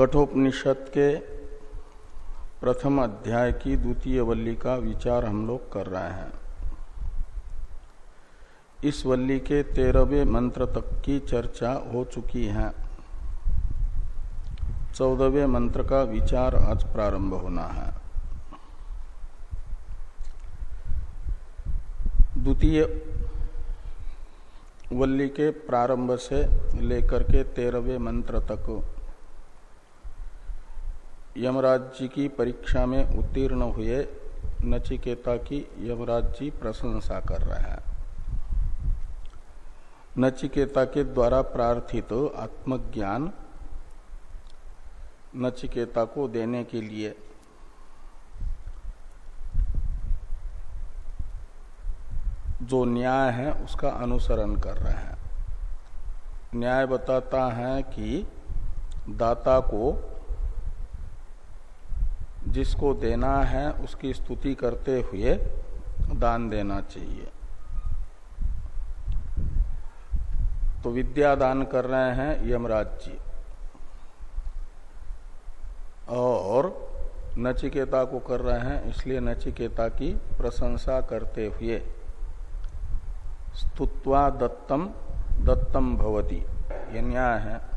कठोपनिषद के प्रथम अध्याय की द्वितीय वल्ली का विचार हम लोग कर रहे हैं। इस वल्ली के तेरहवें मंत्र तक की चर्चा हो चुकी है। चौदहवें मंत्र का विचार आज प्रारंभ होना है। द्वितीय वल्ली के प्रारंभ से लेकर के तेरहवें मंत्र तक यमराज जी की परीक्षा में उत्तीर्ण हुए नचिकेता की यमराज जी प्रशंसा कर रहे हैं। नचिकेता के द्वारा प्रार्थित आत्मज्ञान नचिकेता को देने के लिए। जो न्याय है, उसका अनुसरण कर रहे हैं। न्याय बताता है कि दाता को जिसको देना है, उसकी स्तुति करते हुए दान देना चाहिए। तो विद्या दान कर रहे हैं यमराज जी। और नचिकेता को कर रहे हैं, इसलिए नचिकेता की प्रशंसा करते हुए। स्तुत्वा दत्तम दत्तम भवती। ये न्याय है।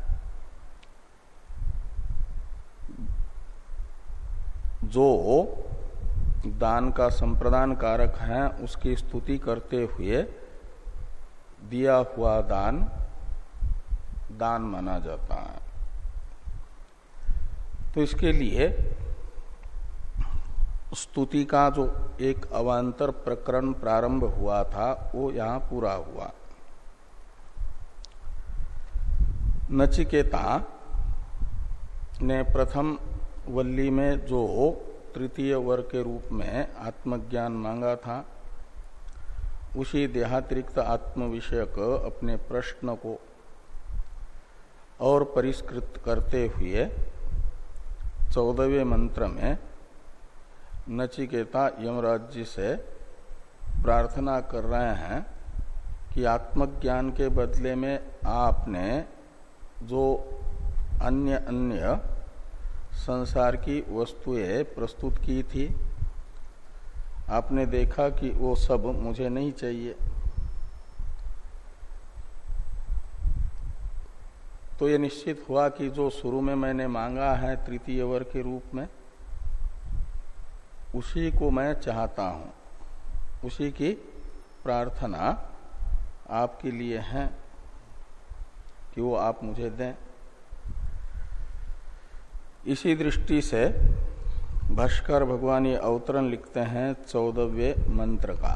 जो दान का संप्रदान कारक है, उसकी स्तुति करते हुए दिया हुआ दान दान माना जाता है। तो इसके लिए स्तुति का जो एक अवान्तर प्रकरण प्रारंभ हुआ था, वो यहाँ पूरा हुआ। नचिकेता ने प्रथम वल्ली में जो तृतीय वर्ग के रूप में आत्मज्ञान मांगा था। उसी देहातिरिक्त आत्म विषयक अपने प्रश्न को और परिष्कृत करते हुए चौदहवें मंत्र में नचिकेता यमराज जी से प्रार्थना कर रहे हैं कि आत्मज्ञान के बदले में आपने जो अन्य अन्य संसार की वस्तुएँ प्रस्तुत की थी। आपने देखा कि वो सब मुझे नहीं चाहिए। तो ये निश्चित हुआ कि जो शुरू में मैंने मांगा है तृतीय वर के रूप में, उसी को मैं चाहता हूँ। उसी की प्रार्थना आपके लिए है कि वो आप मुझे दें। इसी दृष्टि से भाष्कर भगवान ये अवतरण लिखते हैं चौदहवे मंत्र का।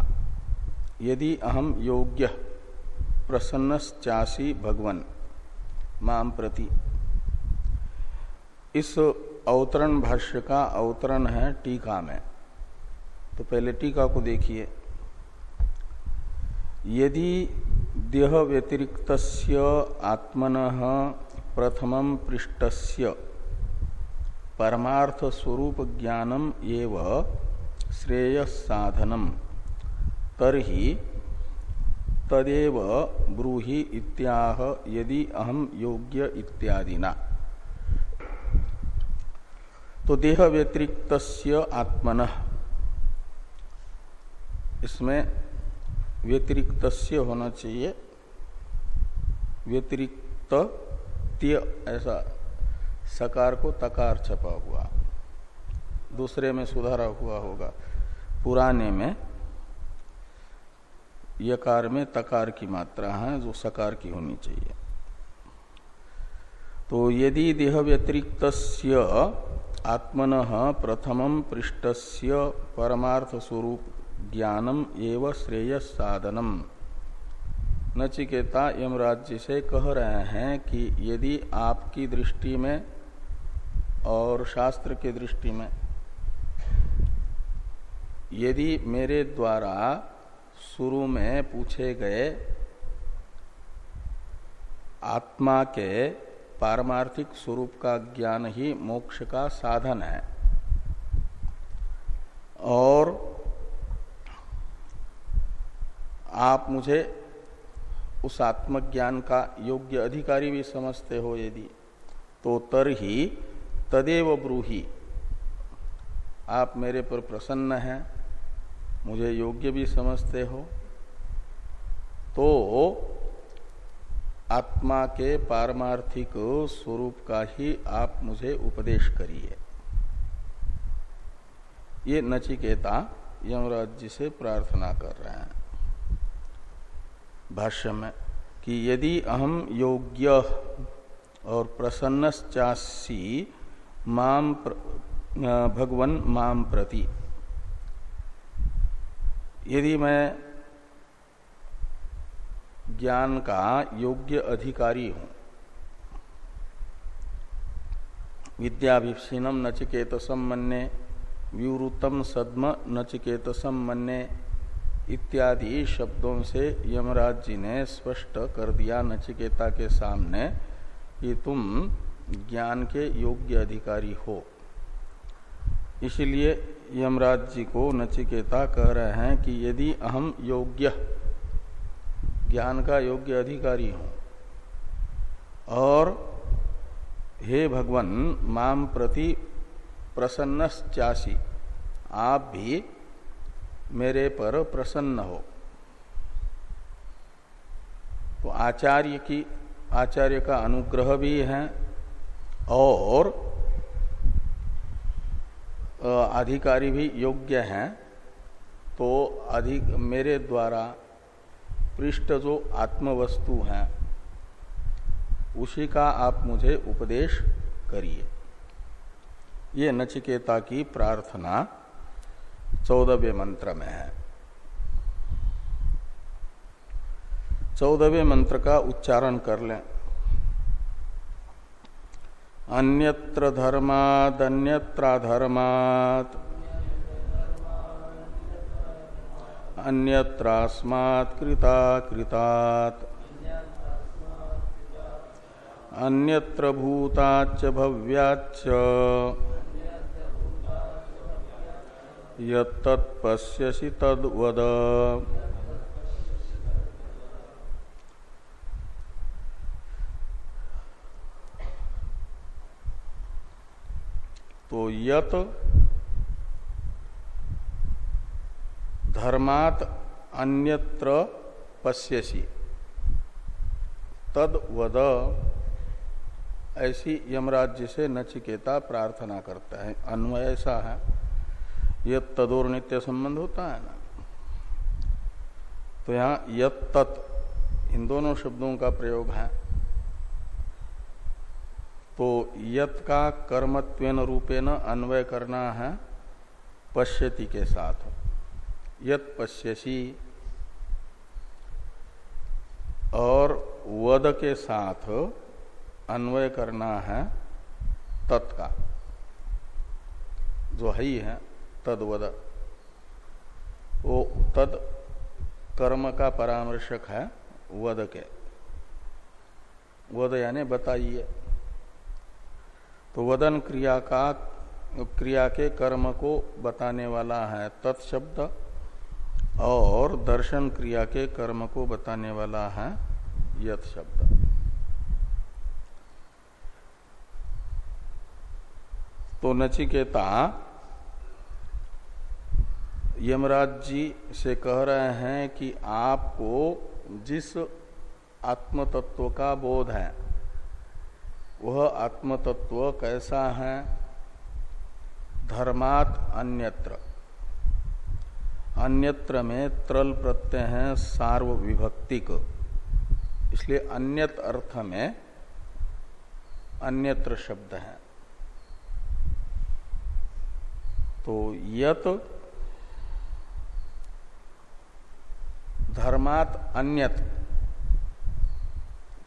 यदि अहम योग्य प्रसन्नचासी भगवन माम प्रति। इस अवतरण भाष्य का अवतरण है टीका में। तो पहले टीका को देखिए। यदि देह व्यतिरिक्त आत्मन प्रथम पृष्ठस्य परमार्थ स्वरूप ज्ञानम एव श्रेय साधनम तरही तदेव ब्रूहि इत्याह यदि अहम योग्य इत्यादिना। तो देह व्यतिरिक्त आत्मन। इसमें व्यतिरिक्त होना चाहिए। व्यतिरिक्त ऐसा सकार को तकार छपा हुआ। दूसरे में सुधारा हुआ होगा। पुराने में यकार में तकार की मात्रा है, जो सकार की होनी चाहिए। तो यदि देह व्यतिरिक्त आत्मन प्रथम पृष्ठस्य परमार्थ स्वरूप ज्ञानम एव श्रेय साधनम नचिकेता यमराज जी से कह रहे हैं कि यदि आपकी दृष्टि में और शास्त्र की दृष्टि में, यदि मेरे द्वारा शुरू में पूछे गए आत्मा के पारमार्थिक स्वरूप का ज्ञान ही मोक्ष का साधन है, और आप मुझे उस आत्मज्ञान का योग्य अधिकारी भी समझते हो यदि तो तर ही तदेव ब्रूही। आप मेरे पर प्रसन्न हैं, मुझे योग्य भी समझते हो। तो आत्मा के पारमार्थिक स्वरूप का ही आप मुझे उपदेश करिए। ये नचिकेता यमराज जी से प्रार्थना कर रहे हैं। भाष्य में, कि यदि अहम योग्य और प्रसन्नश्चासी माम प्र, भगवन माम प्रति। यदि मैं ज्ञान का योग्य अधिकारी हूँ विद्याभिषीनम नचिकेत सम्मन्ने व्यूतम सद्म नचिकेत सम्मन्ने इत्यादि शब्दों से यमराज जी ने स्पष्ट कर दिया नचिकेता के सामने कि तुम ज्ञान के योग्य अधिकारी हो। इसलिए यमराज जी को नचिकेता कह रहे हैं कि यदि अहम योग्य, ज्ञान का योग्य अधिकारी हूँ और हे भगवान, माम प्रति प्रसन्न चासी आप भी मेरे पर प्रसन्न हो। तो आचार्य की, आचार्य का अनुग्रह भी है और अधिकारी भी योग्य हैं तो अधिक मेरे द्वारा पृष्ठ जो आत्मवस्तु हैं, उसी का आप मुझे उपदेश करिए। ये नचिकेता की प्रार्थना चौदहवें मंत्र में है। चौदहवें मंत्र का उच्चारण कर लें। अन्यत्र धर्मादन्यत्राधर्मात् अन्यत्रास्मात् कृता कृतात्। अन्यत्र भूताच्च भव्याच्च। यत्तत्पश्यसि तद्वद। तो यत धर्मात अन्यत्र पश्यसी। तद वद, ऐसी यमराज से नचिकेता प्रार्थना करता है। अन्वय ऐसा है। ये तदोर नित्य संबंध होता है ना? तो यहाँ यत तत्, इन दोनों शब्दों का प्रयोग है। तो यत का कर्मत्वेन रूपेण अन्वय करना है, पश्यति के साथ। यत पश्यसी और वद के साथ अन्वय करना है, तत् का। जो है ही है तदवद वो तद कर्म का परामर्शक है, वद के। वद यानी बताइए। तो वदन क्रिया का, क्रिया के कर्म को बताने वाला है। तत्शब्द और दर्शन क्रिया के कर्म को बताने वाला है यथ शब्द। तो नचिकेता, यमराज जी से कह रहे हैं कि आपको जिस आत्मतत्व का बोध है वह आत्मतत्व कैसा है? धर्मात अन्यत्र। अन्यत्र में त्रल प्रत्यय है सार्व विभक्तिक इसलिए अन्यत अर्थ में अन्यत्र शब्द है। तो यत धर्मात अन्यत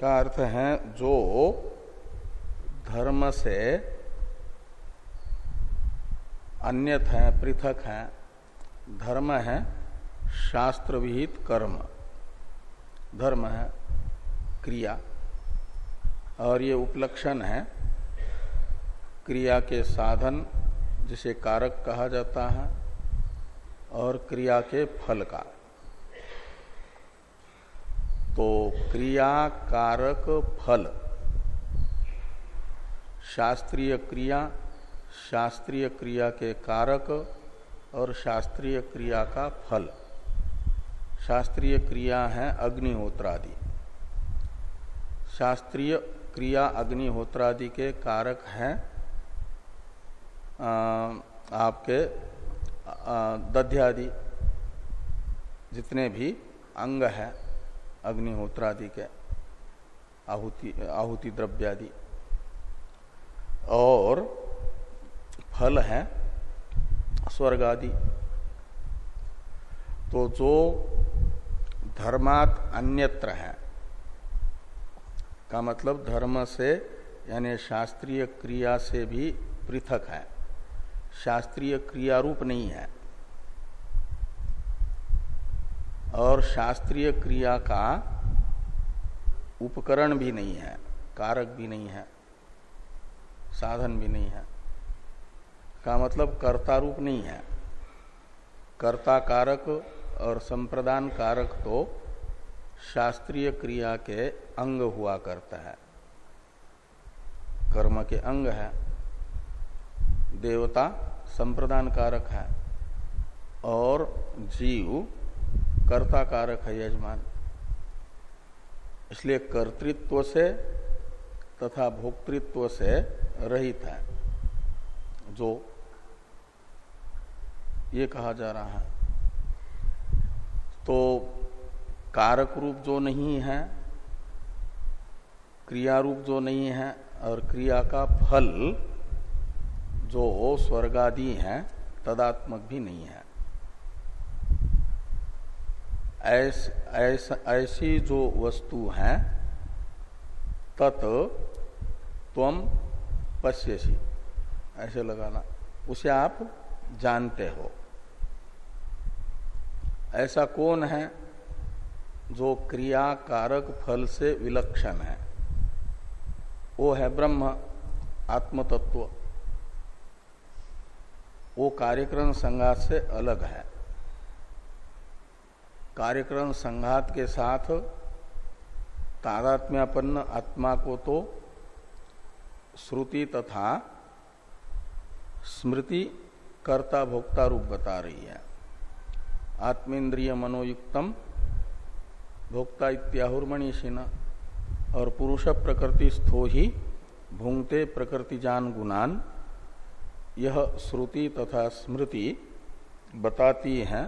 का अर्थ है जो धर्म से अन्यत है, पृथक है। धर्म है शास्त्र विहित कर्म। धर्म है क्रिया। और ये उपलक्षण है क्रिया के साधन, जिसे कारक कहा जाता है, और क्रिया के फल का। तो क्रिया, कारक, फल। शास्त्रीय क्रिया शास्त्रीय क्रिया के कारक और शास्त्रीय क्रिया का फल। शास्त्रीय क्रिया है अग्निहोत्रादि। शास्त्रीय क्रिया अग्निहोत्रादि के कारक हैं आपके दध्यादि, जितने भी अंग हैं अग्निहोत्रादि के, आहुति आहुति द्रव्यादि। और फल है स्वर्ग आदि। तो जो धर्मात अन्यत्र है, का मतलब धर्म से, यानी शास्त्रीय क्रिया से भी पृथक है। शास्त्रीय क्रिया रूप नहीं है। और शास्त्रीय क्रिया का उपकरण भी नहीं है, कारक भी नहीं है। साधन भी नहीं है। का मतलब कर्ता रूप नहीं है। कर्ता कारक और संप्रदान कारक तो शास्त्रीय क्रिया के अंग हुआ करता है। कर्म के अंग है। देवता संप्रदान कारक है। और जीव कर्ता कारक है यजमान। इसलिए कर्तृत्व से तथा भोक्तृत्व से रहित है जो ये कहा जा रहा है। तो कारक रूप जो नहीं है क्रिया रूप जो नहीं है और क्रिया का फल जो स्वर्गादि है तदात्मक भी नहीं है। ऐस, ऐस, ऐसी जो वस्तु है तत् तम पश्यसी। ऐसे लगाना। उसे आप जानते हो। ऐसा कौन है जो क्रिया कारक फल से विलक्षण है? वो है ब्रह्म आत्म तत्व वो कार्यक्रम संघात से अलग है। कार्यक्रम संघात के साथ तादात्म्यापन्न आत्मा को तो श्रुति तथा स्मृति कर्ता भोक्ता रूप बता रही है। आत्मेन्द्रिय मनोयुक्तम भोक्ता इत्याहुर्मणिशिन और पुरुष प्रकृति स्थो ही भूंगते प्रकृति जान गुणान यह श्रुति तथा स्मृति बताती है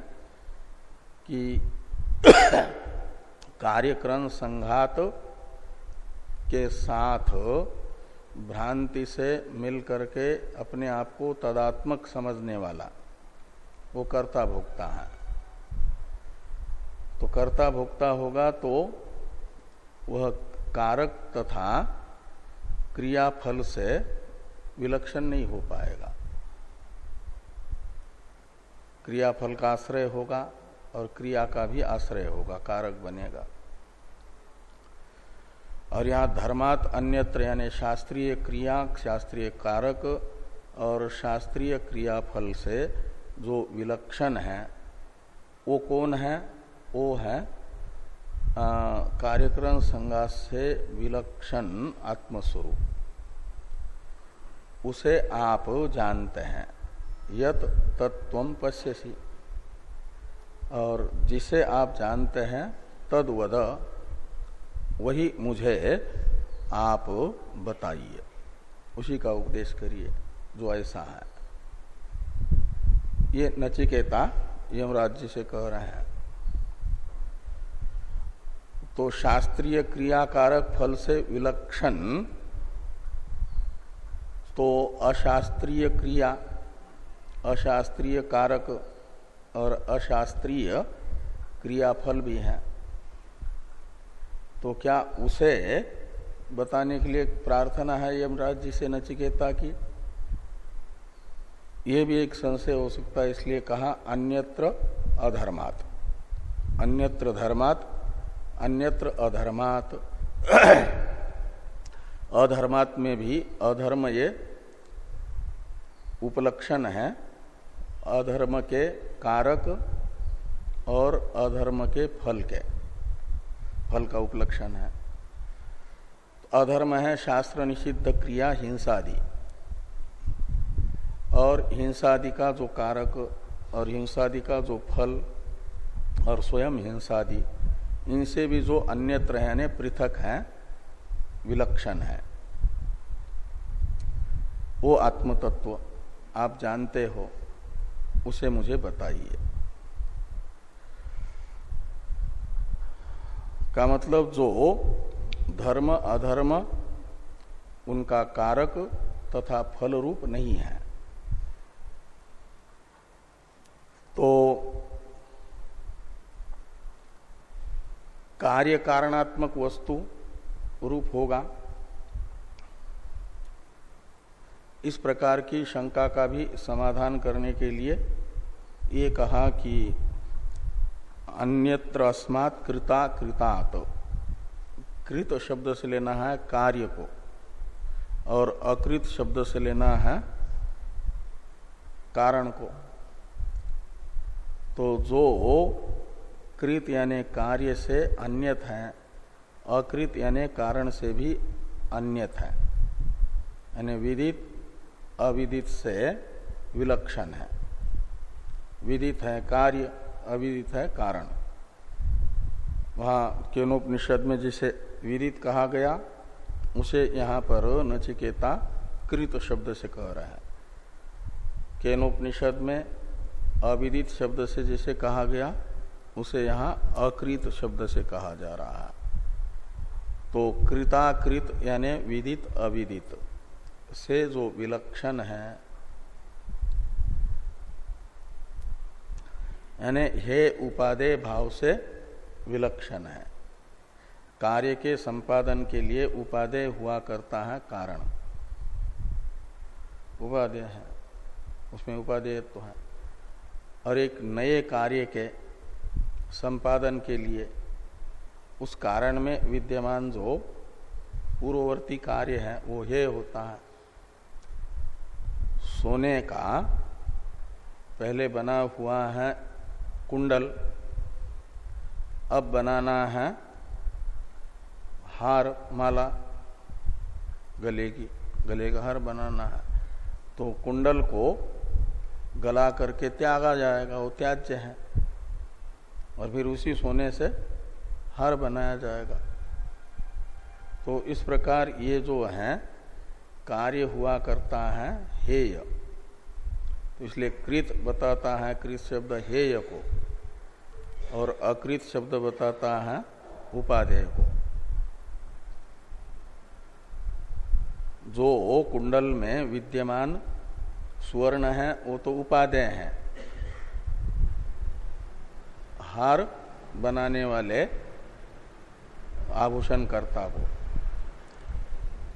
कि कार्यक्रम संघात के साथ भ्रांति से मिल करके अपने आप को तदात्मक समझने वाला, वो कर्ता भोक्ता है। तो कर्ता भोक्ता होगा तो वह कारक तथा क्रियाफल से विलक्षण नहीं हो पाएगा। क्रियाफल का आश्रय होगा और क्रिया का भी आश्रय होगा, कारक बनेगा। और यहाँ धर्मात अन्यत्र यानी शास्त्रीय क्रिया, शास्त्रीय कारक और शास्त्रीय क्रियाफल से जो विलक्षण है, वो कौन है? वो है कार्यक्रम संघात से विलक्षण आत्मस्वरूप। उसे आप जानते हैं। यत तत्व पश्यसी। और जिसे आप जानते हैं तद वद वही मुझे आप बताइए। उसी का उपदेश करिए, जो ऐसा है। ये नचिकेता यमराज जी से कह रहे हैं। तो शास्त्रीय क्रियाकारक फल से विलक्षण तो अशास्त्रीय क्रिया, अशास्त्रीय कारक और अशास्त्रीय क्रियाफल भी हैं। तो क्या उसे बताने के लिए प्रार्थना है यमराज जी से नचिकेता की? ये भी एक संशय हो सकता है, इसलिए कहा, अन्यत्र अधर्मात। अन्यत्र धर्मात, अन्यत्र अधर्मात। अधर्मात में भी अधर्म ये उपलक्षण है। अधर्म के कारक और अधर्म के फल के। फल का उपलक्षण है। अधर्म है, शास्त्र निषिद्ध, क्रिया, हिंसादि। और हिंसादि का जो कारक और हिंसादि का जो फल और स्वयं हिंसादि, इनसे भी जो अन्यत्र है पृथक है, विलक्षण है। वो आत्मतत्व, आप जानते हो, उसे मुझे बताइए। का मतलब जो धर्म, अधर्म, उनका कारक तथा फल रूप नहीं है। तो कार्य कारणात्मक वस्तु रूप होगा। इस प्रकार की शंका का भी समाधान करने के लिए ये कहा कि अन्यत्र अस्मात् कृता कृतात। कृत शब्द से लेना है कार्य को, और अकृत शब्द से लेना है कारण को। तो जो कृत यानी कार्य से अन्यत है, अकृत यानी कारण से भी अन्यत है। यानी विदित, अविदित से विलक्षण है। विदित है कार्य अविदित है कारण। वहाँ केनोपनिषद में जिसे विदित कहा गया, उसे यहाँ पर नचिकेता कृत शब्द से कह रहा है। केनोपनिषद में अविदित शब्द से जिसे कहा गया, उसे यहाँ अकृत शब्द से कहा जा रहा है। तो कृताकृत यानी विदित अविदित से जो विलक्षण है यानी हे उपादेय भाव से विलक्षण है। कार्य के संपादन के लिए उपादेय हुआ करता है कारण। उपादेय है। उसमें उपादेय तो है। और एक नए कार्य के संपादन के लिए उस कारण में विद्यमान जो पूर्ववर्ती कार्य है, वो हे होता है। सोने का पहले बना हुआ है कुंडल अब बनाना है हार माला गले की, गले का हार बनाना है। तो कुंडल को गला करके त्यागा जाएगा, वो त्याज्य है। और फिर उसी सोने से हार बनाया जाएगा। तो इस प्रकार ये जो है, कार्य हुआ करता है हेय। तो इसलिए कृत बताता है, कृत शब्द हेय को। और अकृत शब्द बताता है उपाधेय को। जो ओ कुंडल में विद्यमान स्वर्ण है, वो तो उपादेय है। हार बनाने वाले आभूषण कर्ता को।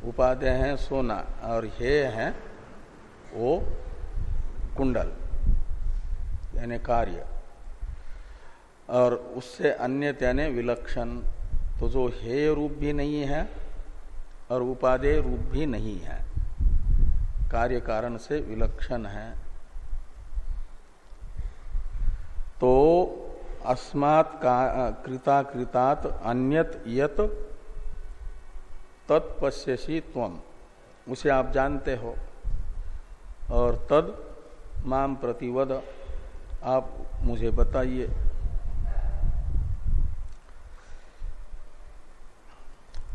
उपादेय है सोना और हे है वो कुंडल, यानी कार्य। और उससे अन्य यानी विलक्षण। तो जो हेय रूप भी नहीं है और उपादेय रूप भी नहीं है, कार्य कारण से विलक्षण है। तो अस्मात् कृता कृतात अन्यत यत तत्पश्यसी त्वम। उसे आप जानते हो। और तद माम प्रतिवद आप मुझे बताइए।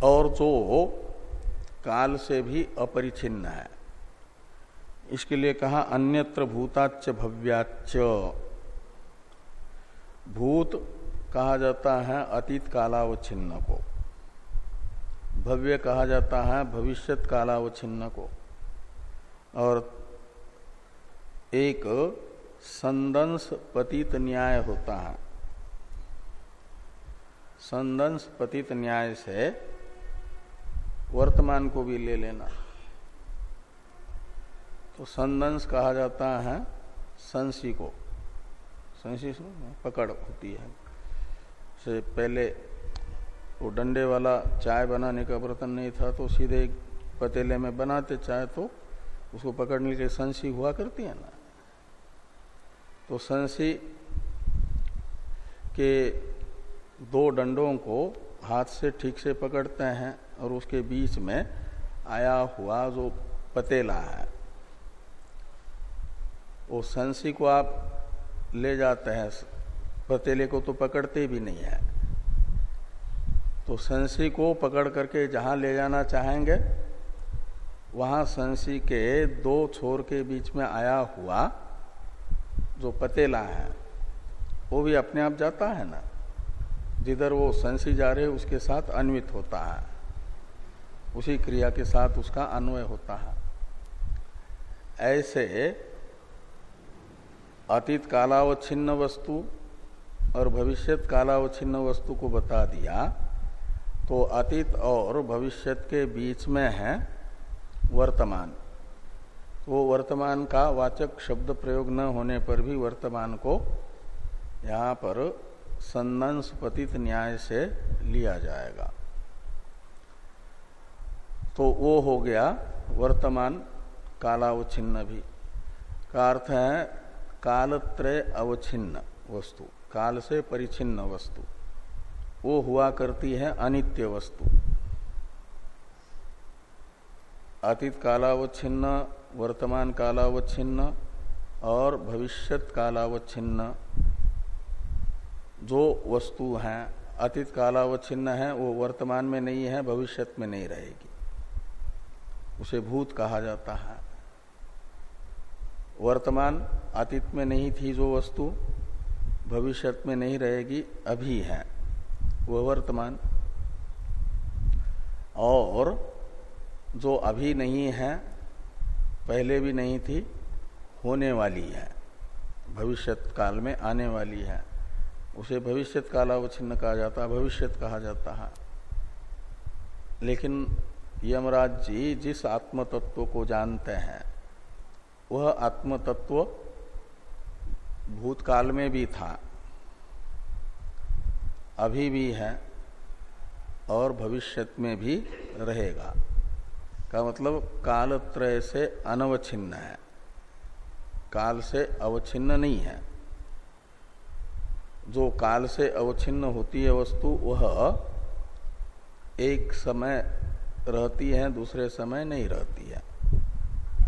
और जो काल से भी अपरिचिन्न है। इसके लिए कहा, अन्यत्र भूताच भव्याच भूत कहा जाता है अतीत कालावच्छिन्न को। भव्य कहा जाता है भविष्यत कालावच्छिन्न को। और एक संदंश पतित न्याय होता है। संदंश पतित न्याय से वर्तमान को भी ले लेना। तो संदंश कहा जाता है, संसी को। संसी पकड़ होती है। से पहले वो डंडे वाला चाय बनाने का बर्तन नहीं था तो सीधे पतीले में बनाते चाय तो उसको पकड़ने के संसी हुआ करती है ना। तो संसी के दो डंडों को हाथ से ठीक से पकड़ते हैं। और उसके बीच में आया हुआ जो पतेला है, वो संसी को आप ले जाते हैं। पतेले को तो पकड़ते भी नहीं है। तो संसी को पकड़ करके जहाँ ले जाना चाहेंगे, वहाँ संसी के दो छोर के बीच में आया हुआ जो पतेला है, वो भी अपने आप जाता है ना? जिधर वो संसी जा रहे, उसके साथ अन्वित होता है। उसी क्रिया के साथ उसका अन्वय होता है। ऐसे अतीत कालावच्छिन्न वस्तु और भविष्यत कालावच्छिन्न वस्तु को बता दिया तो अतीत और भविष्यत के बीच में है वर्तमान। वो वर्तमान का वाचक शब्द प्रयोग न होने पर भी वर्तमान को यहाँ पर संदंश पतित न्याय से लिया जाएगा। तो वो हो गया वर्तमान कालावच्छिन्न भी। का अर्थ है कालत्रय अवच्छिन्न वस्तु, काल से परिचिन्न वस्तु। वो हुआ करती है अनित्य वस्तु। अतीत कालावच्छिन्न, वर्तमान कालावच्छिन्न और भविष्यत कालावच्छिन्न जो वस्तु हैं, अतीत कालावच्छिन्न है, वो वर्तमान में नहीं है, भविष्यत में नहीं रहेगी। उसे भूत कहा जाता है। वर्तमान अतीत में नहीं थी जो वस्तु, भविष्यत में नहीं रहेगी, अभी है। वह वर्तमान। और जो अभी नहीं है, पहले भी नहीं थी, होने वाली है। भविष्यत काल में आने वाली है। उसे भविष्यत कालावच्छिन्न कहा जाता है भविष्यत कहा जाता है। लेकिन यमराज जी जिस आत्म तत्व को जानते हैं, वह आत्म तत्व भूतकाल में भी था, अभी भी है और भविष्यत में भी रहेगा। का मतलब कालत्रय से अनवच्छिन्न है। काल से अवच्छिन्न नहीं है। जो काल से अवच्छिन्न होती है वस्तु, वह एक समय रहती है, दूसरे समय नहीं रहती है।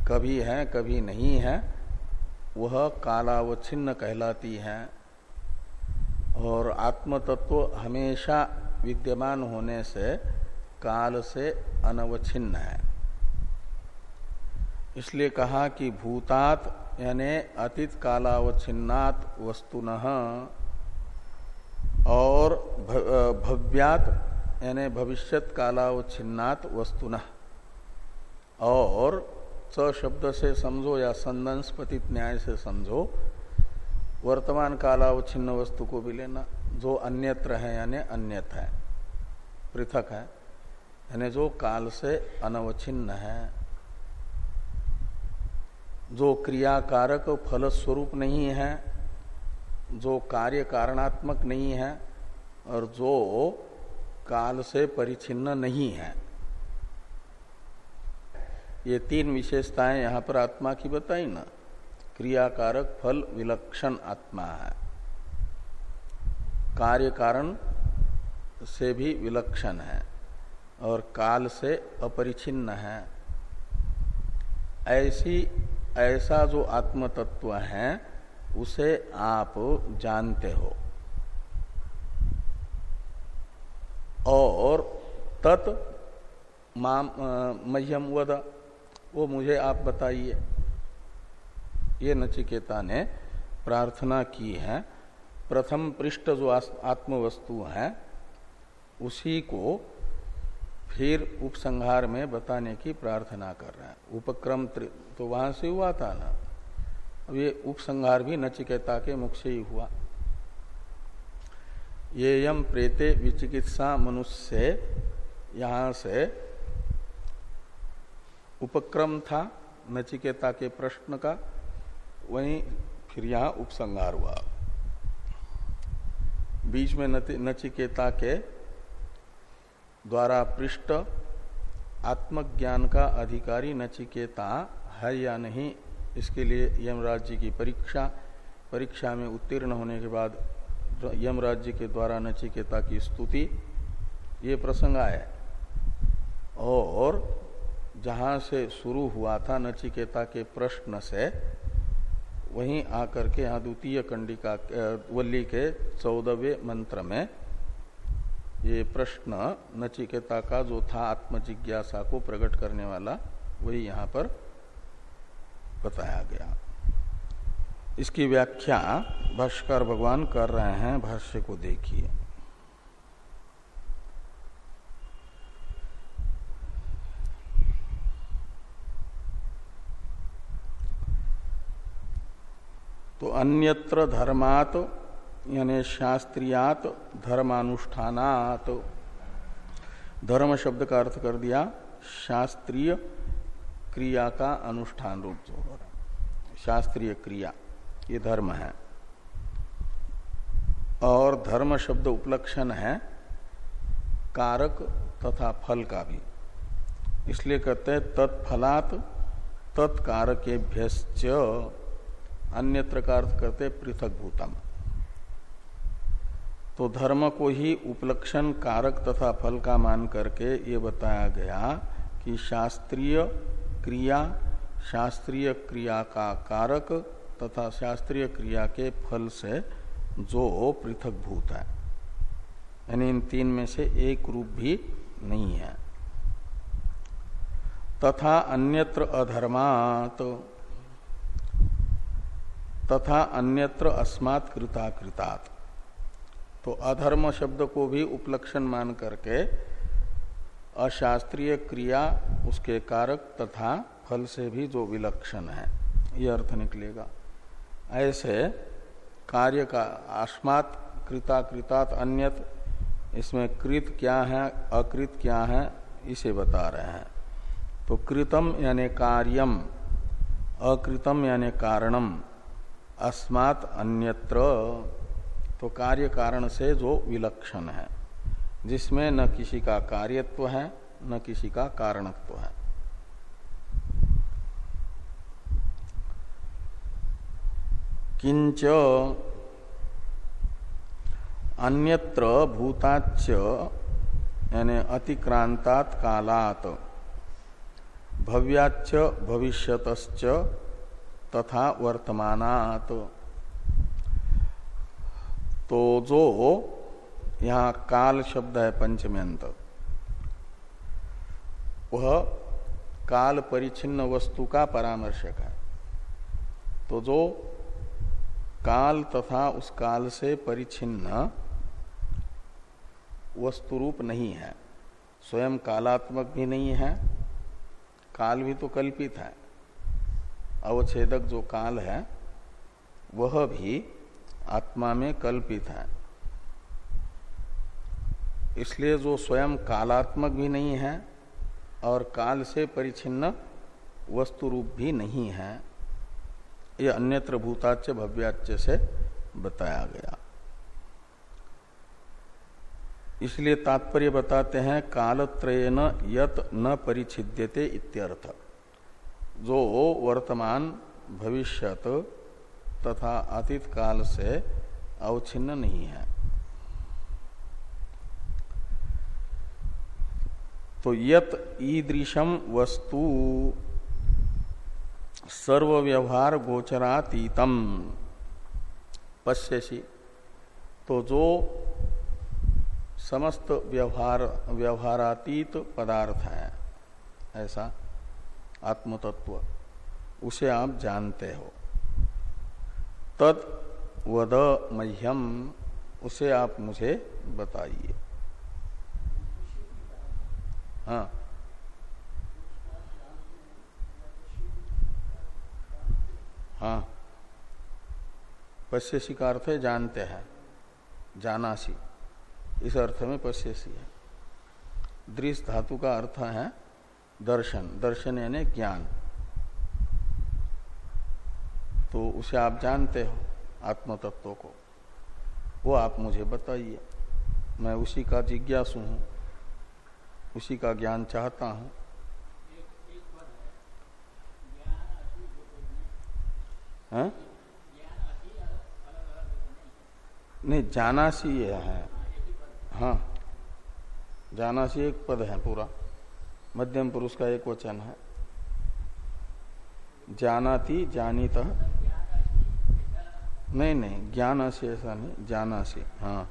कभी है, कभी नहीं है, वह कालावच्छिन्न कहलाती है। और आत्म तत्व हमेशा विद्यमान होने से काल से अनवच्छिन्न है। इसलिए कहा कि भूतात यानी अतीत कालावच्छिन्नात वस्तुन और भव्यात यानी भविष्यत कालावच्छिन्नात वस्तुन। और च शब्द से समझो या संदंसपतित न्याय से समझो, वर्तमान कालावच्छिन्न वस्तु को भी लेना, जो अन्यत्र है यानी अन्यत है, पृथक है, यानी जो काल से अनवच्छिन्न है। जो क्रियाकारक फल स्वरूप नहीं है, जो कार्य कारणात्मक नहीं है, और जो काल से परिचिन्न नहीं है। ये तीन विशेषताएँ यहाँ पर आत्मा की बताई ना। क्रियाकारक, फल, विलक्षण आत्मा है। कार्य कारण से भी विलक्षण है और काल से अपरिचिन्न है। ऐसी, ऐसा जो आत्म तत्व है, उसे आप जानते हो। और तत् मह्यम वद। वो मुझे आप बताइए। ये नचिकेता ने प्रार्थना की है। प्रथम पृष्ठ जो आत्म वस्तु है, उसी को फिर उपसंहार में बताने की प्रार्थना कर रहे हैं। उपक्रम तो वहाँ से हुआ था ना? अब ये उपसंहार भी नचिकेता के मुख से ही हुआ। ये यम प्रेते विचिकित्सा मनुष्य, यहाँ से उपक्रम था नचिकेता के प्रश्न का, वहीं फिर यहाँ उपसंहार हुआ। बीच में नचिकेता के द्वारा पृष्ठ आत्मज्ञान का अधिकारी नचिकेता है या नहीं, इसके लिए यमराज जी की परीक्षा परीक्षा में उत्तीर्ण होने के बाद यमराज राज्य के द्वारा नचिकेता की स्तुति। ये प्रसंग आया। और जहाँ से शुरू हुआ था नचिकेता के प्रश्न से, वहीं आकर के यहाँ द्वितीय कंडिका वल्ली के चौदहवें मंत्र में ये प्रश्न नचिकेता का जो था आत्मजिज्ञासा को प्रकट करने वाला, वही यहाँ पर बताया गया। इसकी व्याख्या भाष्कर भगवान कर रहे हैं, भाष्य को देखिए। तो अन्यत्र धर्मात, यानी शास्त्रीयात, धर्मानुष्ठानात। धर्म शब्द का अर्थ कर दिया, शास्त्रीय क्रिया का अनुष्ठान रूप जो हो रहा शास्त्रीय क्रिया। ये धर्म है। और धर्म शब्द उपलक्षण है कारक तथा फल का भी। इसलिए कहते हैं, तत्फलात तत्कारकेभ्यश्च, अन्यत्र का अर्थ करते पृथक भूतम। तो धर्म को ही उपलक्षण कारक तथा फल का मान करके ये बताया गया कि शास्त्रीय क्रिया शास्त्रीय क्रिया का कारक तथा शास्त्रीय क्रिया के फल से जो पृथक भूत है। यानी इन तीन में से एक रूप भी नहीं है। तथा अन्यत्र अधर्मात। तथा अन्यत्र अस्मात् कृता कृतात तो अधर्म शब्द को भी उपलक्षण मान करके अशास्त्रीय क्रिया उसके कारक तथा फल से भी जो विलक्षण है यह अर्थ निकलेगा। ऐसे कार्य का अस्मात् कृता कृतात अन्यत, इसमें कृत क्या है, अकृत क्या है, इसे बता रहे हैं। तो कृतम यानी कार्यम, अकृतम यानी कारणम, अस्मात् अन्यत्र। तो कार्य कारण से जो विलक्षण है, जिसमें न किसी का कार्यत्व है, न किसी का कारणत्व है। किंच अन्यत्र भूताच यानी अतिक्रांतात कालात भव्याच भविष्यतश्च तथा वर्तमानात। तो जो यहाँ काल शब्द है पंचम्यंत। वह काल परिचिन्न वस्तु का परामर्शक है। तो जो काल तथा उस काल से परिचिन्न वस्तु रूप नहीं है। स्वयं कालात्मक भी नहीं है, काल भी तो कल्पित है। अवच्छेदक जो काल है, वह भी आत्मा में कल्पित है। इसलिए जो स्वयं कालात्मक भी नहीं है और काल से परिचिन्न वस्तु रूप भी नहीं है। ये अन्यत्र भूताच्य भव्याच्य से बताया गया। इसलिए तात्पर्य बताते हैं, कालत्रयन यत न परिच्छिद्यते इत्यर्थ। जो वर्तमान भविष्यत तथा अतीत काल से अवच्छिन्न नहीं है। तो यत ईदृशम वस्तु सर्व व्यवहार गोचरातीतम। पश्यसी। तो जो समस्त व्यवहार, व्यवहारातीत पदार्थ है, ऐसा आत्मतत्व, उसे आप जानते हो। तद वद मह्यम, उसे आप मुझे बताइए। हाँ। पश्यसी का अर्थ है जानते हैं। जानासी। इस अर्थ में पश्यसी है। दृश्य धातु का अर्थ है दर्शन। दर्शन यानी ज्ञान। तो उसे आप जानते हो आत्म तत्व को। वो आप मुझे बताइए। मैं उसी का जिज्ञासु हूँ। उसी का ज्ञान चाहता हूँ। है? नहीं, जानासी ये है। हाँ जानासी एक पद है पूरा। मध्यम पुरुष का एक वचन है। जानाति, जानीत। नहीं नहीं ज्ञान से ऐसा नहीं जाना से हाँ।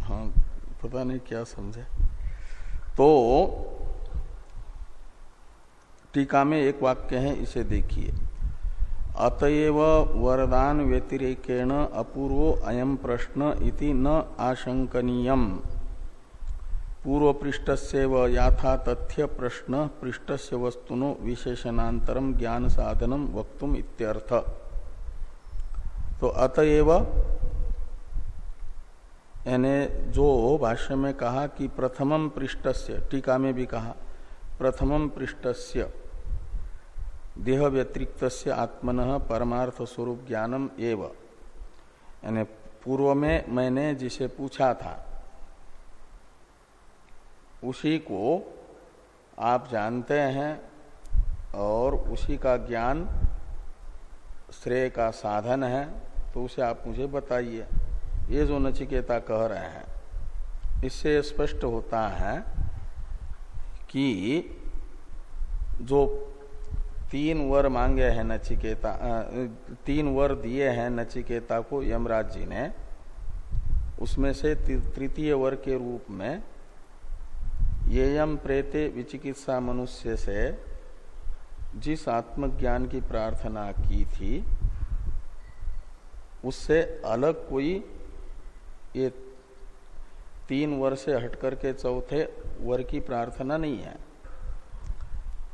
हाँ पता नहीं क्या समझे। तो टीका में एक वाक्य है, इसे देखिए। अतएव वरदान व्यतिरेकेण अपूर्वो अयम प्रश्न इति न आशंकनीयम पूर्व पृष्ठ से याथा तथ्य प्रश्न पृष्ठ से वस्तुनो विशेषणांतरम ज्ञान साधनम वक्तुम इत्यर्थ। तो अतएव यानी जो भाष्य में कहा कि प्रथमम पृष्ठस्य, टीका में भी कहा प्रथमम पृष्ठस्य देह व्यतिरिक्त आत्मन परमार्थ स्वरूप ज्ञानम एव। यानी पूर्व में मैंने जिसे पूछा था, उसी को आप जानते हैं और उसी का ज्ञान श्रेय का साधन है तो उसे आप मुझे बताइए। ये जो नचिकेता कह रहे हैं, इससे स्पष्ट होता है कि जो तीन वर मांगे हैं नचिकेता तीन वर दिए हैं नचिकेता को यमराज जी ने, उसमें से तृतीय वर के रूप में ये यम प्रेते विचिकित्सा मनुष्य से जिस आत्मज्ञान की प्रार्थना की थी, उससे अलग कोई ये तीन वर से हटकर के चौथे वर की प्रार्थना नहीं है।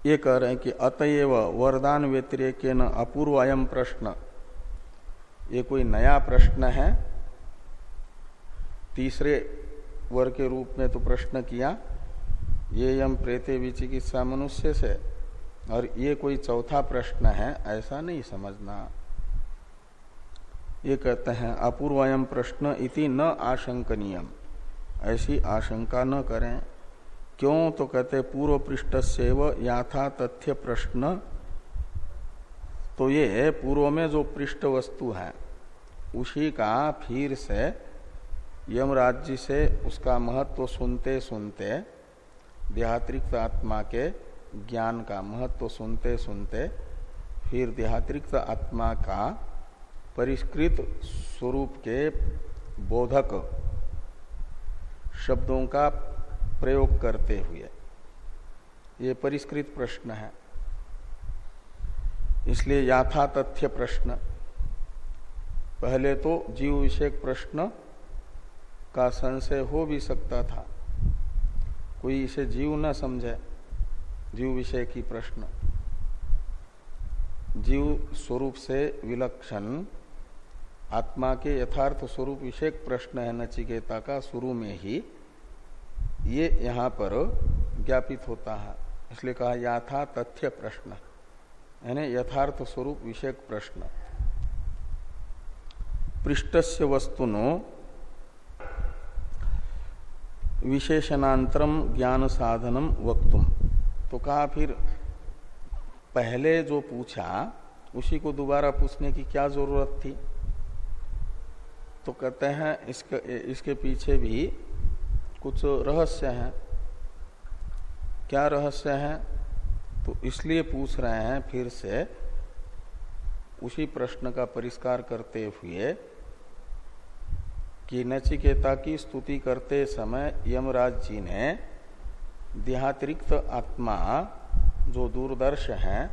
ये कह रहे हैं कि अतएव वरदान व्यतिरेक न अपूर्व अयम प्रश्न। ये कोई नया प्रश्न है? तीसरे वर के रूप में तो प्रश्न किया, ये यम प्रेते विचिकित्सा मनुष्य से। और ये कोई चौथा प्रश्न है, ऐसा नहीं समझना। ये कहते हैं अपूर्वयम प्रश्न इति न आशंकनीयम ऐसी आशंका न करें। क्यों? तो कहते पूर्व पृष्ठ से व याथा तथ्य प्रश्न। तो ये पूर्व में जो पृष्ठ वस्तु है, उसी का फिर से यमराज्य से उसका महत्व सुनते सुनते, देहातिरिक्त आत्मा के ज्ञान का महत्व सुनते सुनते, फिर देहातिरिक्त आत्मा का परिष्कृत स्वरूप के बोधक शब्दों का प्रयोग करते हुए। ये परिष्कृत प्रश्न है। इसलिए याथा तथ्य प्रश्न। पहले तो जीव विषयक प्रश्न का संशय हो भी सकता था। कोई इसे जीव न समझे, जीव विषय की प्रश्न। जीव स्वरूप से विलक्षण आत्मा के यथार्थ स्वरूप विषय प्रश्न है नचिकेता का शुरू में ही ये यहाँ पर ज्ञापित होता है। इसलिए कहा याथा तथ्य प्रश्न, यानी यथार्थ स्वरूप विषय प्रश्न। पृष्ठस्य वस्तुनो विशेषणांतरम ज्ञान साधनम वक्तुम। तो कहा फिर, पहले जो पूछा, उसी को दोबारा पूछने की क्या ज़रूरत थी? तो कहते हैं, इसके इसके पीछे भी कुछ रहस्य है। क्या रहस्य है? तो इसलिए पूछ रहे हैं फिर से, उसी प्रश्न का परिष्कार करते हुए कि नचिकेता की स्तुति करते समय यमराज जी ने देहातिरिक्त आत्मा जो दूरदर्श है,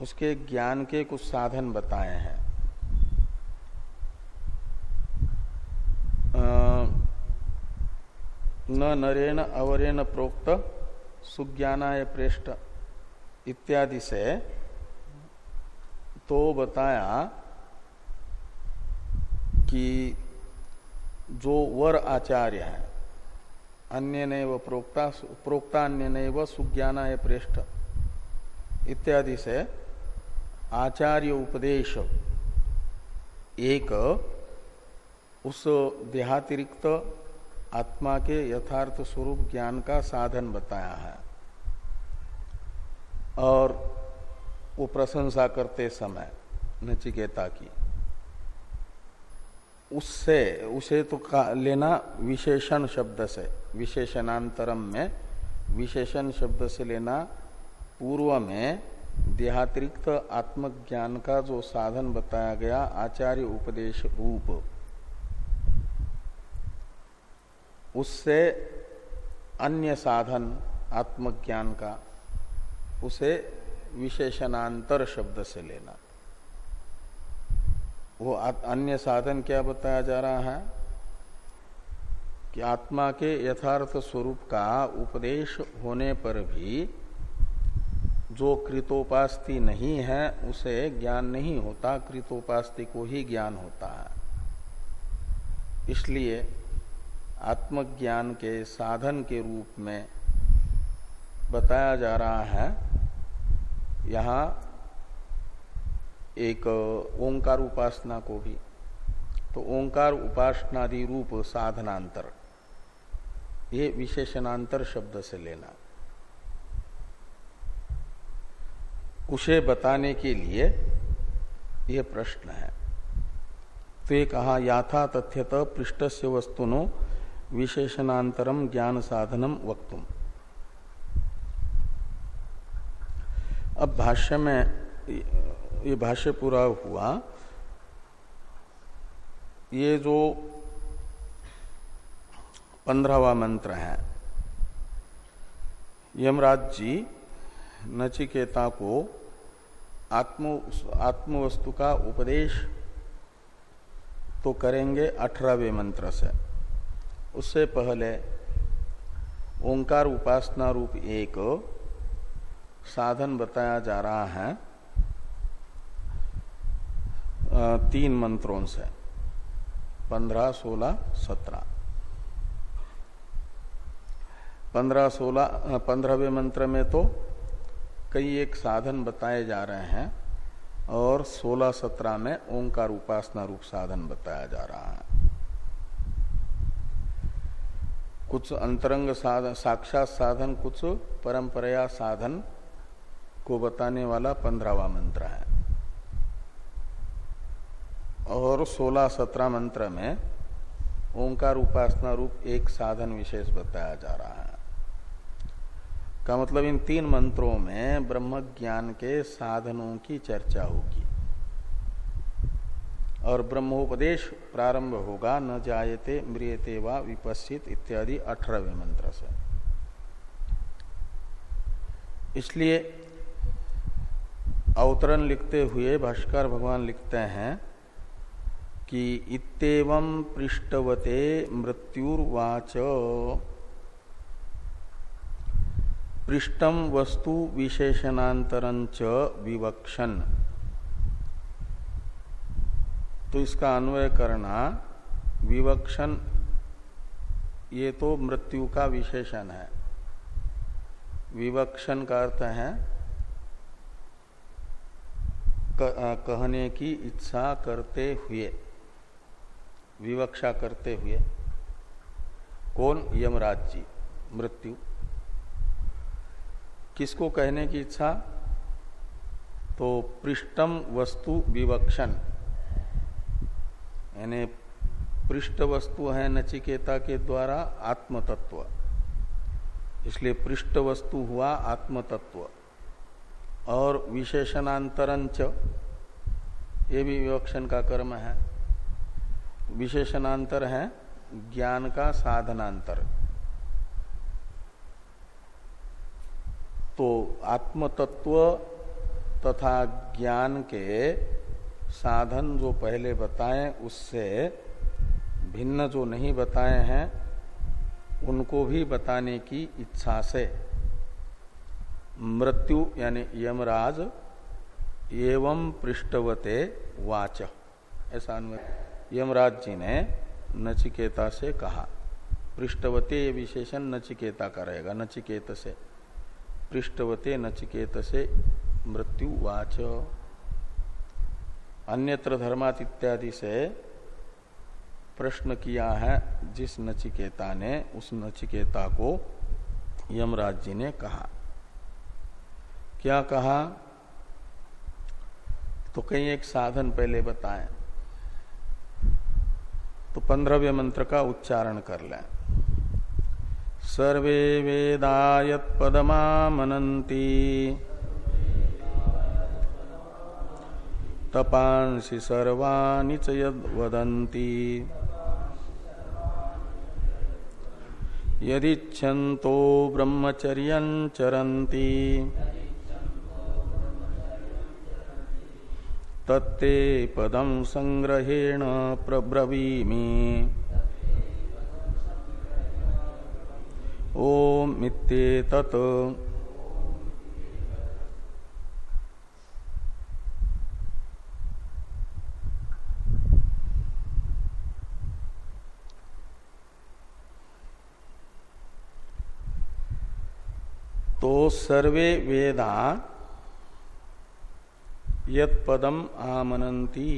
उसके ज्ञान के कुछ साधन बताए हैं। न नरेण अवरेन प्रोक्त, सुज्ञानाय प्रेष्ठ इत्यादि से तो बताया कि जो वर आचार्य है अन्य नैव प्रोक्ता प्रोक्ता अन्य सुज्ञानाय प्रेष्ठ इत्यादि से आचार्य उपदेश एक उस देहातिरिक्त आत्मा के यथार्थ स्वरूप ज्ञान का साधन बताया है। और वो प्रशंसा करते समय नचिकेता की, उससे, उसे तो लेना विशेषण शब्द से, विशेषणांतरम में, विशेषण शब्द से लेना पूर्व में देहातिरिक्त आत्मज्ञान का जो साधन बताया गया, आचार्य उपदेश रूप उससे अन्य साधन, आत्मज्ञान का, उसे विशेषणांतर शब्द से लेना। वो अन्य साधन क्या बताया जा रहा है? कि आत्मा के यथार्थ स्वरूप का उपदेश होने पर भी जो कृतोपास्ति नहीं है, उसे ज्ञान नहीं होता। कृतोपास्ति को ही ज्ञान होता है। इसलिए आत्मज्ञान के साधन के रूप में बताया जा रहा है। यहाँ एक ओंकार उपासना को भी। तो ओंकार उपासनादि रूप साधनांतर। ये विशेषणांतर शब्द से लेना। उसे बताने के लिए यह प्रश्न है। तो ये कहा याथा तथ्यत पृष्ठ से वस्तुनो विशेषणांतरम ज्ञान साधनम वक्तुम अब भाष्य में ये भाष्य पूरा हुआ। ये जो पंद्रहवा मंत्र है, यमराज जी नचिकेता को आत्म, आत्मवस्तु का उपदेश तो करेंगे अठारहवें मंत्र से। उससे पहले ओंकार उपासना रूप एक साधन बताया जा रहा है तीन मंत्रों से, पंद्रह, सोलह, सत्रह। पंद्रह, सोलह पंद्रहवें मंत्र में तो कई एक साधन बताए जा रहे हैं और सोलह, सत्रह में ओंकार उपासना रूप साधन बताया जा रहा है। कुछ अंतरंग साधन साक्षात साधन, कुछ परंपराया साधन को बताने वाला पंद्रहवा मंत्र है। और सोलह सत्रह मंत्र में ओंकार उपासना रूप एक साधन विशेष बताया जा रहा है। का मतलब इन तीन मंत्रों में ब्रह्म ज्ञान के साधनों की चर्चा होगी। और ब्रह्मोपदेश प्रारंभ होगा, न जायते मृियते व विपस्सित इत्यादि अठारहवें मंत्र से। इसलिए अवतरण लिखते हुए भाष्कर भगवान लिखते हैं कि इतव पृष्ठवते मृत्युर्वाच। पृष्ठम वस्तु विशेषणांतरंच विवक्षन। तो इसका अन्वय करना, विवक्षण, ये तो मृत्यु का विशेषण है। विवक्षण का अर्थ है कहने की इच्छा करते हुए, विवक्षा करते हुए। कौन? यमराज जी मृत्यु। किसको कहने की इच्छा? तो पृष्ठम वस्तु विवक्षण। यानी पृष्ठ वस्तु है नचिकेता के द्वारा आत्म तत्व इसलिए पृष्ठ वस्तु हुआ आत्म तत्व और विशेषणांतरंच, ये भी विवक्षण का कर्म है। विशेषणांतर है ज्ञान का साधनांतर। तो आत्म तत्व तथा ज्ञान के साधन जो पहले बताए, उससे भिन्न जो नहीं बताए हैं, उनको भी बताने की इच्छा से। मृत्यु यानी यमराज एवं पृष्ठवते वाच। ऐसा यमराज जी ने नचिकेता से कहा। पृष्ठवते विशेषण नचिकेता का रहेगा, नचिकेत से। पृष्ठवते नचिकेत से मृत्यु वाच। अन्यत्र धर्मात इत्यादि से प्रश्न किया है, जिस नचिकेता ने, उस नचिकेता को यमराज जी ने कहा। क्या कहा? तो कई एक साधन पहले बताएँ। तो पंद्रहवें मंत्र का उच्चारण कर लें। सर्वे वेदा वेदायत मनंती तपांसी सर्वाणी च यद वदंती यदिच्छन्तो ब्रह्मचर्य चरन्ति। तत्ते पदम संग्रहेण प्रब्रवीमि। ओम मित्ते तत् तो सर्वे वेदा यत पदम आमनंती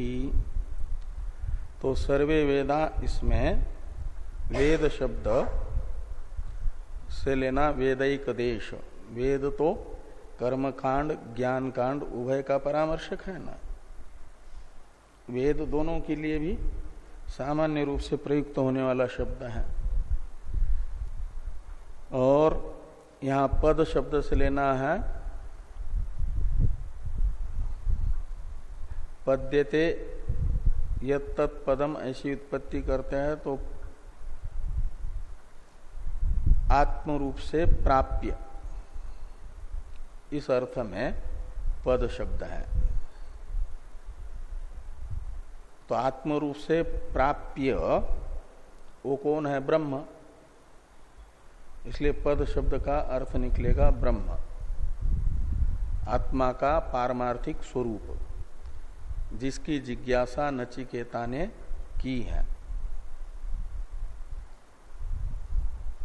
तो सर्वे वेदा इसमें वेद शब्द से लेना वेदिक देश वेद तो कर्मकांड ज्ञान कांड उभय का परामर्शक है ना। वेद दोनों के लिए भी सामान्य रूप से प्रयुक्त होने वाला शब्द है। और यहाँ पद शब्द से लेना है। पद्यते यद पदम ऐसी उत्पत्ति करते हैं तो आत्म रूप से प्राप्य। इस अर्थ में पद शब्द है। तो आत्म रूप से प्राप्य वो कौन है? ब्रह्म। इसलिए पद शब्द का अर्थ निकलेगा ब्रह्म। आत्मा का पारमार्थिक स्वरूप, जिसकी जिज्ञासा नचिकेता ने की है।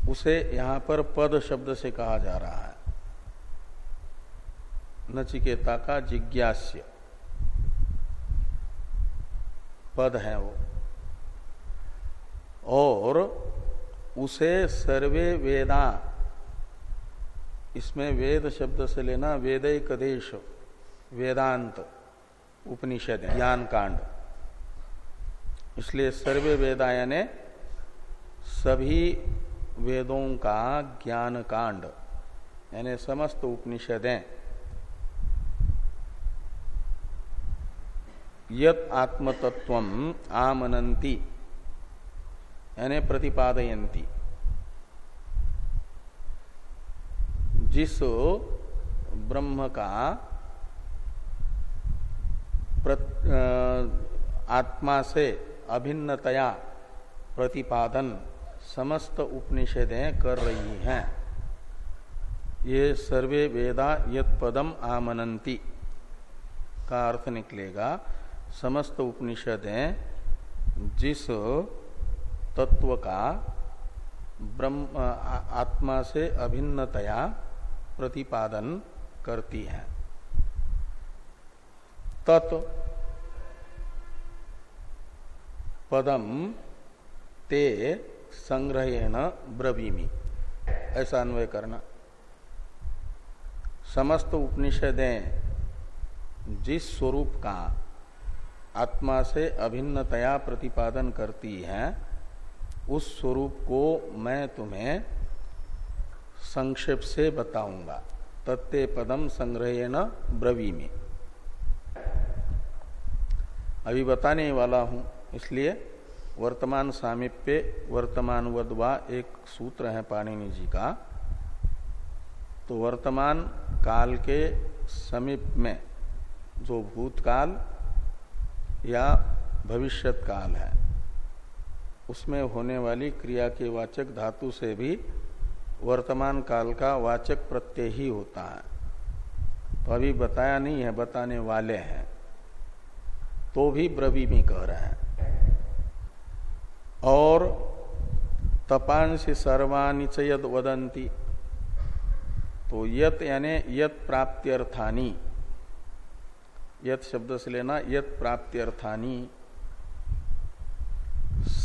उसे यहाँ पर पद शब्द से कहा जा रहा है। नचिकेता का जिज्ञास्य। पद है वो। और उसे सर्वे वेदा। इसमें वेद शब्द से लेना वेदिक देश वेदांत, उपनिषद ज्ञान कांड इसलिए सर्वे वेदा यानी सभी वेदों का ज्ञान कांड यानी समस्त उपनिषदें। यत आत्मतत्व आमनंती यानी प्रतिपादयंती जिस ब्रह्म का आत्मा से अभिन्नतया प्रतिपादन समस्त उपनिषदें कर रही हैं। ये सर्वे वेदा यत पदम आमनंती का अर्थ निकलेगा, समस्त उपनिषदें जिस तत्व का ब्रह्म आत्मा से अभिन्नतया प्रतिपादन करती है। तत् पदम ते संग्रहेण ब्रवीमी। ऐसा अन्वय करना। समस्त उपनिषदें जिस स्वरूप का आत्मा से अभिन्नतया प्रतिपादन करती हैं उस स्वरूप को मैं तुम्हें संक्षेप से बताऊँगा। तत्ते पदम संग्रहेण में अभी बताने वाला हूँ, इसलिए वर्तमान सामिप्य, वर्तमान वदवा एक सूत्र है पाणिनि जी का। तो वर्तमान काल के समीप में जो भूतकाल या भविष्यत काल है उसमें होने वाली क्रिया के वाचक धातु से भी वर्तमान काल का वाचक प्रत्यय ही होता है। तो अभी बताया नहीं है, बताने वाले हैं। तो भी ब्रवी में कह रहे हैं। और तपांसी सर्वाणी च यद वदंती तो यत यानी यत प्राप्त्यर्थानी। यत शब्द से लेना यत प्राप्त्यर्थानी।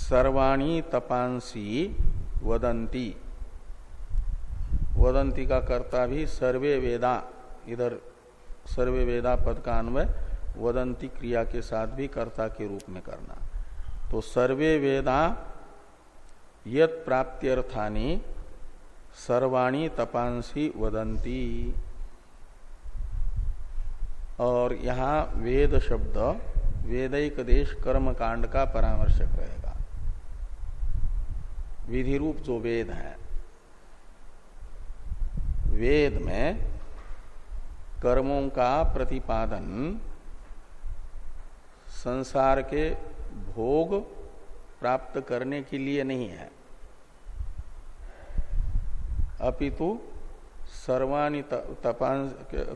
सर्वाणी तपांसी वदंती वदंती का कर्ता भी सर्वे वेदा, इधर सर्वे वेदा पद का अन्वय वदंती क्रिया के साथ भी कर्ता के रूप में करना। तो सर्वे वेदा यत प्राप्त्यर्थानी सर्वाणी तपांसी वदंती और यहाँ वेद शब्द वेदिक देश कर्म कांड का परामर्शक रहेगा। विधि रूप जो वेद है, वेद में कर्मों का प्रतिपादन, संसार के भोग प्राप्त करने के लिए नहीं है। अपितु सर्वानि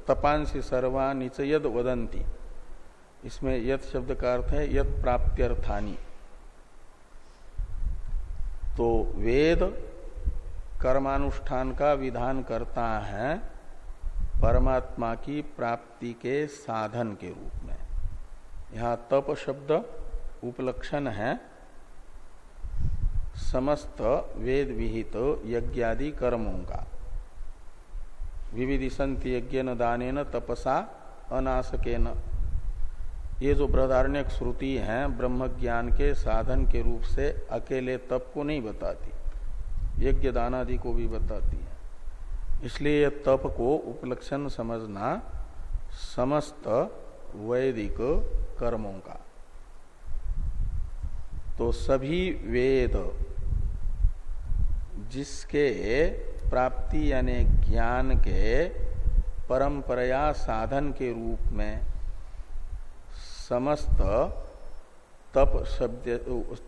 तपांसी सर्वाणी च यद वदंती इसमें यद शब्द का अर्थ है यद प्राप्त्यर्थानी। तो वेद कर्मानुष्ठान का विधान करता है परमात्मा की प्राप्ति के साधन के रूप में। यहाँ तप शब्द उपलक्षण है। समस्त वेद विहित तो यज्ञादि कर्मों का। विविधिशंत यज्ञ न दाने तपसा अनासके न ये जो बृहदारण्य श्रुति है ब्रह्म ज्ञान के साधन के रूप से अकेले तप को नहीं बताती। यज्ञ दान आदि को भी बताती है। इसलिए यह तप को उपलक्षण समझना समस्त वैदिक कर्मों का। तो सभी वेद जिसके प्राप्ति यानी ज्ञान के परंपराया साधन के रूप में समस्त तप शब्द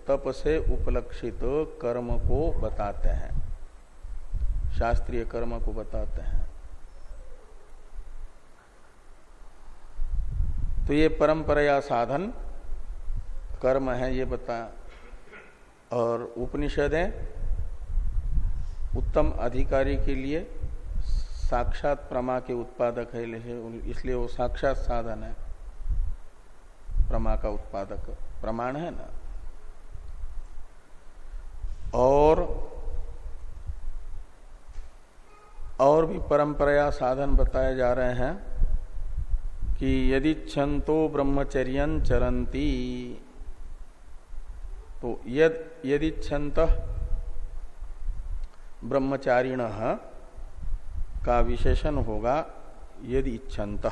तप से उपलक्षित कर्म को बताते हैं। शास्त्रीय कर्म को बताते हैं। तो ये परंपरा साधन, कर्म है ये बता, और उपनिषद उत्तम अधिकारी के लिए साक्षात प्रमा के उत्पादक है इसलिए वो साक्षात साधन है। प्रमा का उत्पादक प्रमाण है ना? और और भी परंपरा साधन बताए जा रहे हैं कि यदि छंतो ब्रह्मचर्य चरंती तो यद, यदि छंत ब्रह्मचारिण का विशेषण होगा यदि इच्छन्त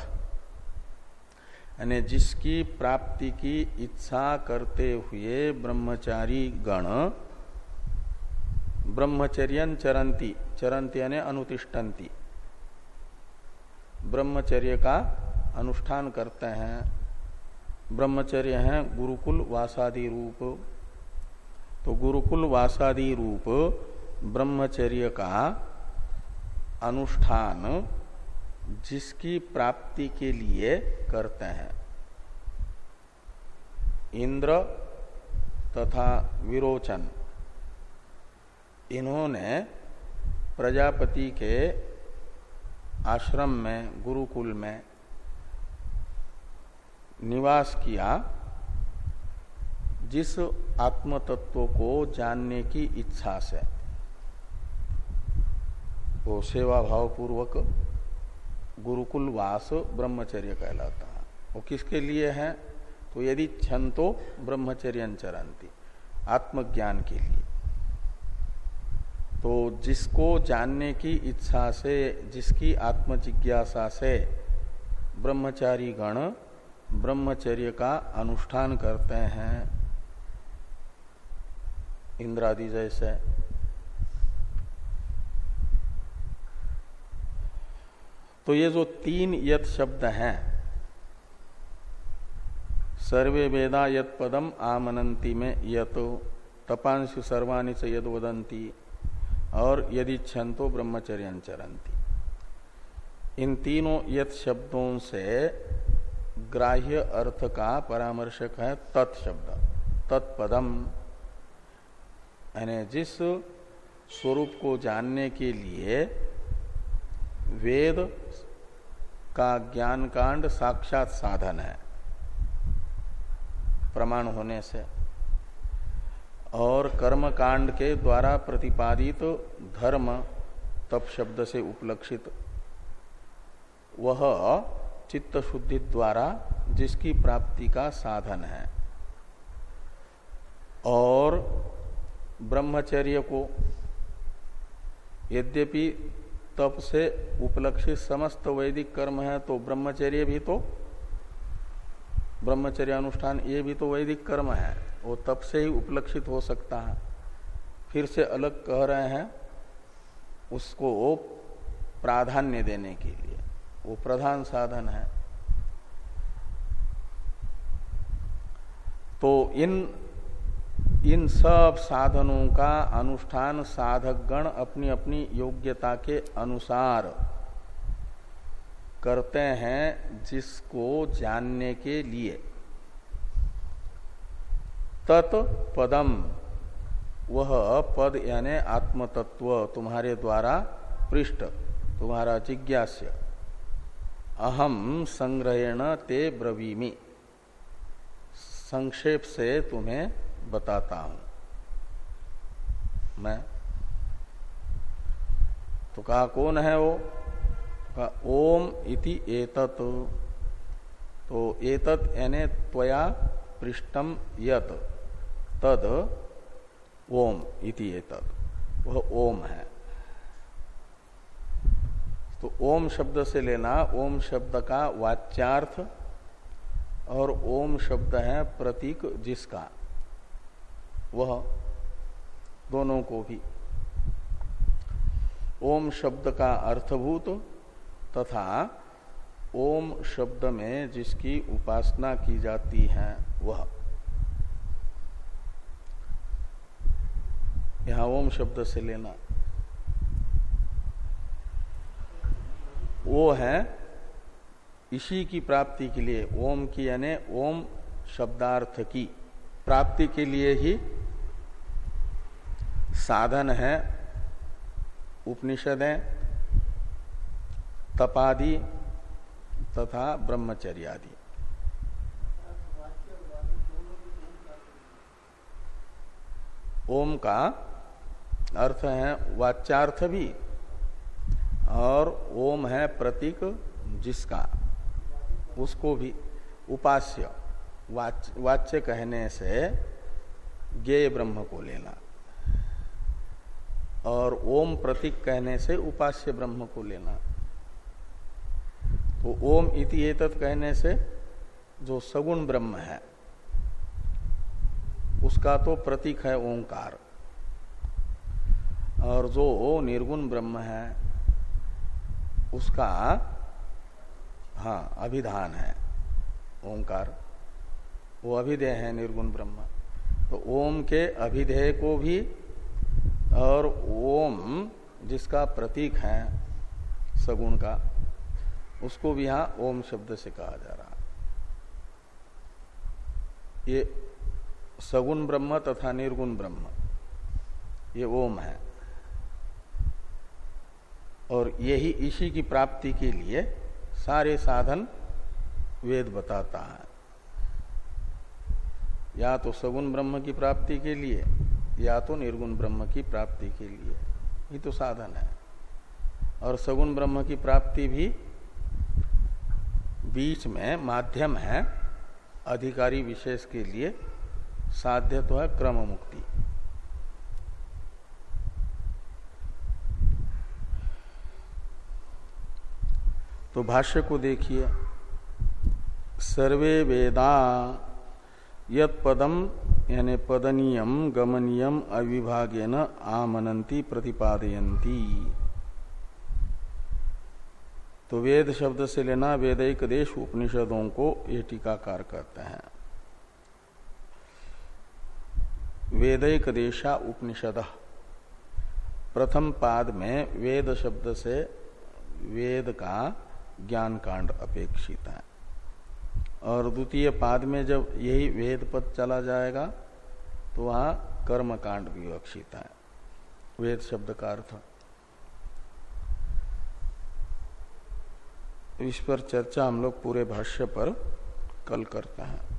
यानी जिसकी प्राप्ति की इच्छा करते हुए ब्रह्मचारी गण ब्रह्मचर्य चरंती चरंती यानी अनुतिष्ठन्ति ब्रह्मचर्य का अनुष्ठान करते हैं। ब्रह्मचर्य है गुरुकुल वासादि रूप। तो गुरुकुल वासादि रूप ब्रह्मचर्य का अनुष्ठान जिसकी प्राप्ति के लिए करते हैं। इंद्र तथा विरोचन। इन्होंने प्रजापति के आश्रम में, गुरुकुल में निवास किया, जिस आत्म तत्व को जानने की इच्छा से। वो सेवा भाव पूर्वक गुरुकुल वास ब्रह्मचर्य कहलाता है। वो किसके लिए है? तो यदि क्षण तो ब्रह्मचर्य चरंती आत्मज्ञान के लिए। तो जिसको जानने की इच्छा से, जिसकी आत्म जिज्ञासा से ब्रह्मचारी गण ब्रह्मचर्य का अनुष्ठान करते हैं, इंद्रादि जैसे। तो ये जो तीन यत शब्द हैं, सर्वे वेदा यत पदम आमनंती में यत तपांश सर्वाणी से यद वदंती और यदि छंतो ब्रह्मचर्य चरंती इन तीनों यत शब्दों से ग्राह्य अर्थ का परामर्शक है तत्शब्द तत्पदम यानी जिस स्वरूप को जानने के लिए वेद का ज्ञान कांड साक्षात साधन है। प्रमाण होने से। और कर्म कांड के द्वारा प्रतिपादित तो धर्म तप शब्द से उपलक्षित। वह चित्त शुद्धि द्वारा जिसकी प्राप्ति का साधन है। और ब्रह्मचर्य को यद्यपि तप से उपलक्षित समस्त वैदिक कर्म है तो ब्रह्मचर्य भी तो ब्रह्मचर्य अनुष्ठान ये भी तो वैदिक कर्म है। वो तप से ही उपलक्षित हो सकता है। फिर से अलग कह रहे हैं, उसको वो प्राधान्य देने के लिए। वो प्रधान साधन है। तो इन इन सब साधनों का अनुष्ठान साधक गण अपनी अपनी योग्यता के अनुसार करते हैं जिसको जानने के लिए। तत्पदम वह पद यानी आत्मतत्व तुम्हारे द्वारा पृष्ठ, तुम्हारा जिज्ञास्य। अहम संग्रहण ते ब्रवीमी। संक्षेप से तुम्हें बताता हूँ। मैं? तो कहा, कौन है वो? कहा, ओम इति एतत। तो एतत यानी त्वया पृष्ठम यत। तद ओम इति एतत। वह ओम है। तो ओम शब्द से लेना, ओम शब्द का वाच्यार्थ और ओम शब्द है प्रतीक जिसका। वह दोनों को भी। ओम शब्द का अर्थभूत तथा ओम शब्द में जिसकी उपासना की जाती है, वह। यहाँ ओम शब्द से लेना। वो है इसी की प्राप्ति के लिए, ओम की यानी ओम शब्दार्थ की प्राप्ति के लिए ही साधन है, उपनिषदें तपादि तथा ब्रह्मचर्यादि। ओम का अर्थ है वाच्यार्थ भी, और ओम है प्रतीक जिसका, उसको भी, उपास्य वाच्य कहने से ज्ञेय ब्रह्म को लेना। और ओम प्रतीक कहने से उपास्य ब्रह्म को लेना। तो ओम इति एतत् कहने से जो सगुण ब्रह्म है, उसका तो प्रतीक है ओंकार। और जो निर्गुण ब्रह्म है, उसका हाँ अभिधान है ओंकार। वो अभिधेय है निर्गुण ब्रह्म। तो ओम के अभिधेय को भी और ओम जिसका प्रतीक है, सगुण का, उसको भी यहाँ ओम शब्द से कहा जा रहा ये सगुण ब्रह्म तथा निर्गुण ब्रह्म, ये ओम है। और यही इसी की प्राप्ति के लिए सारे साधन वेद बताता है। या तो सगुण ब्रह्म की प्राप्ति के लिए या तो निर्गुण ब्रह्म की प्राप्ति के लिए। ये तो साधन है। और सगुण ब्रह्म की प्राप्ति भी बीच में माध्यम है, अधिकारी विशेष के लिए साध्य तो है क्रम मुक्ति। तो भाष्य को देखिए। सर्वे वेदा यद पदम यानी पदनीयम गमनीयम अविभागेन आमनंती प्रतिपादयंती तो वेद शब्द से लेना वेदिक देश उपनिषदों को ये टीकाकार कहते हैं। वेदिक देशा उपनिषद। प्रथम पाद में वेद शब्द से वेद का ज्ञान कांड अपेक्षित है। और द्वितीय पाद में जब यही वेद पद चला जाएगा तो वहाँ कर्म कांड विवक्षित है। वेद शब्द का अर्थ। इस पर चर्चा हम लोग पूरे भाष्य पर कल करते हैं।